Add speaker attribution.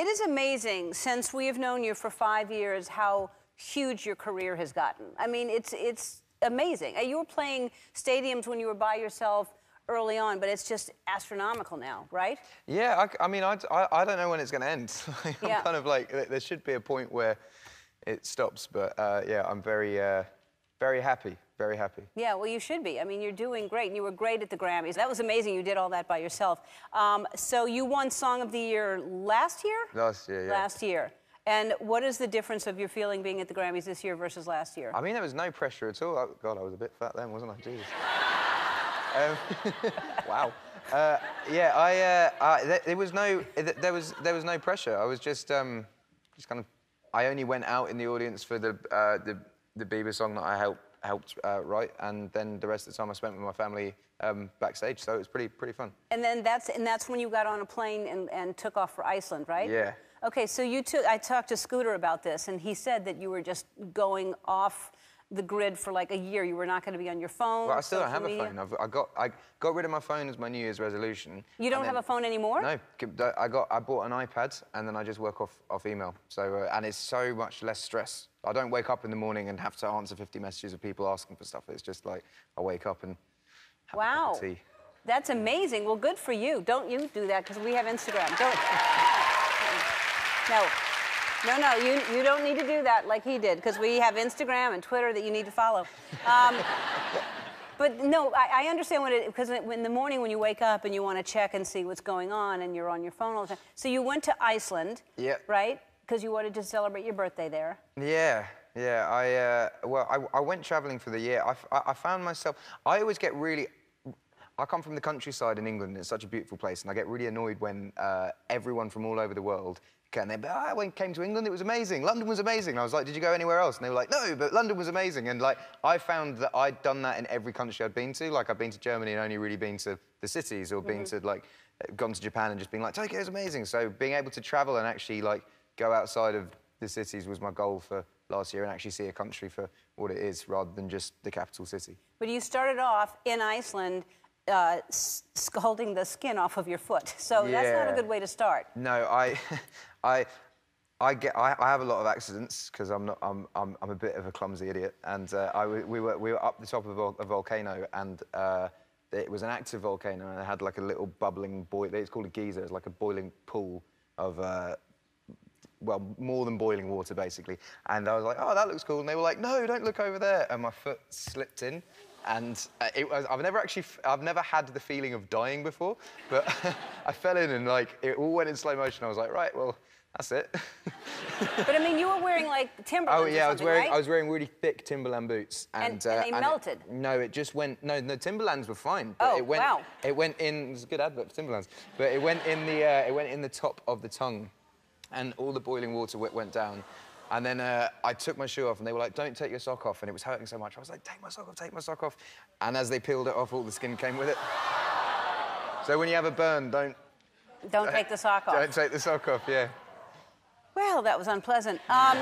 Speaker 1: it is amazing since we have known you for five years how huge your career has gotten. I mean, it's it's amazing. Uh, You were playing stadiums when you were by yourself early on, but it's just astronomical now, right?
Speaker 2: Yeah, I, I mean, I, I, I don't know when it's going to end. I'm
Speaker 1: Yeah.
Speaker 2: kind of like, there- there should be a point where it stops, but uh, yeah, I'm very, uh, very happy, very happy.
Speaker 1: Yeah, well, you should be. I mean, you're doing great, and you were great at the Grammys. That was amazing. You did all that by yourself. Um, so you won Song of the Year last year.
Speaker 2: Last year, yeah.
Speaker 1: Last year. And what is the difference of your feeling being at the Grammys this year versus last year?
Speaker 2: I mean, there was no pressure at all. Oh, God, I was a bit fat then, wasn't I? Jesus. um, wow. Uh, yeah, I, uh, I there, there was no, th- there was, there was no pressure. I was just, um, just kind of, I only went out in the audience for the, uh, the, the Bieber song that I helped, helped uh, write, and then the rest of the time I spent with my family um, backstage. So it was pretty, pretty fun.
Speaker 1: And then that's and that's when you got on a plane and, and took off for Iceland, right?
Speaker 2: Yeah.
Speaker 1: Okay, so you took. I talked to Scooter about this, and he said that you were just going off the grid for like a year. You were not going to be on your phone.
Speaker 2: Well, I still don't have a phone. I've, I got I got rid of my phone as my New Year's resolution.
Speaker 1: You don't
Speaker 2: and
Speaker 1: have
Speaker 2: then-
Speaker 1: a phone anymore?
Speaker 2: No, I got I bought an iPad and then I just work off off email. So uh, and it's so much less stress. I don't wake up in the morning and have to answer 50 messages of people asking for stuff. It's just like I wake up and have a cup
Speaker 1: Wow.
Speaker 2: of tea.
Speaker 1: That's amazing. Well, good for you. Don't you do that because we have Instagram. Don't. No. No, no, you, you don't need to do that like he did because we have Instagram and Twitter that you need to follow. Um, but no, I, I understand what it because in the morning when you wake up and you want to check and see what's going on and you're on your phone all the time. So you went to Iceland,
Speaker 2: Yep.
Speaker 1: right? Because you wanted to celebrate your birthday there.
Speaker 2: Yeah, yeah. I uh, well, I, I went travelling for the year. I I found myself. I always get really. I come from the countryside in England. It's such a beautiful place, and I get really annoyed when uh, everyone from all over the world can. They, I went came to England. It was amazing. London was amazing. And I was like, Did you go anywhere else? And they were like, No, but London was amazing. And like, I found that I'd done that in every country I'd been to. Like, I've been to Germany and only really been to the cities, or been to like, gone to Japan and just been like, Tokyo's amazing. So being able to travel and actually like go outside of the cities was my goal for last year and actually see a country for what it is rather than just the capital city.
Speaker 1: But you started off in Iceland uh, s- scalding the skin off of your foot. So that's not a good way to start.
Speaker 2: No, I, I, I get. I, I have a lot of accidents because I'm not. I'm, I'm. I'm a bit of a clumsy idiot. And uh, I, we were. We were up the top of a, vol- a volcano, and uh, it was an active volcano, and it had like a little bubbling boil. It's called a geyser. It's like a boiling pool of. Well, more than boiling water, basically. And I was like, oh, that looks cool. And they were like, no, don't look over there. And my foot slipped in. And uh, it was, I've never actually, I've never had the feeling of dying before, but I fell in and like, it all went in slow motion. I was like, right, well, that's it.
Speaker 1: But I mean, you were wearing like Timberlands
Speaker 2: oh yeah, I was wearing,
Speaker 1: right?
Speaker 2: I was wearing really thick Timberland boots.
Speaker 1: And-
Speaker 2: And, uh,
Speaker 1: and they
Speaker 2: it-
Speaker 1: melted?
Speaker 2: no, it just went, no, the Timberlands were fine. But
Speaker 1: Oh,
Speaker 2: it went,
Speaker 1: wow.
Speaker 2: It went in, it's a good advert for Timberlands, but it went in the, uh, it went in the top of the tongue and all the boiling water went, down. And then uh, I took my shoe off, and they were like, "Don't take your sock off," and it was hurting so much. I was like, "Take my sock off, take my sock off." And as they peeled it off, all the skin came with it. So when you have a burn, don't
Speaker 1: Don't take the sock off.
Speaker 2: don't take the sock off. Yeah.
Speaker 1: Well, that was unpleasant. Um,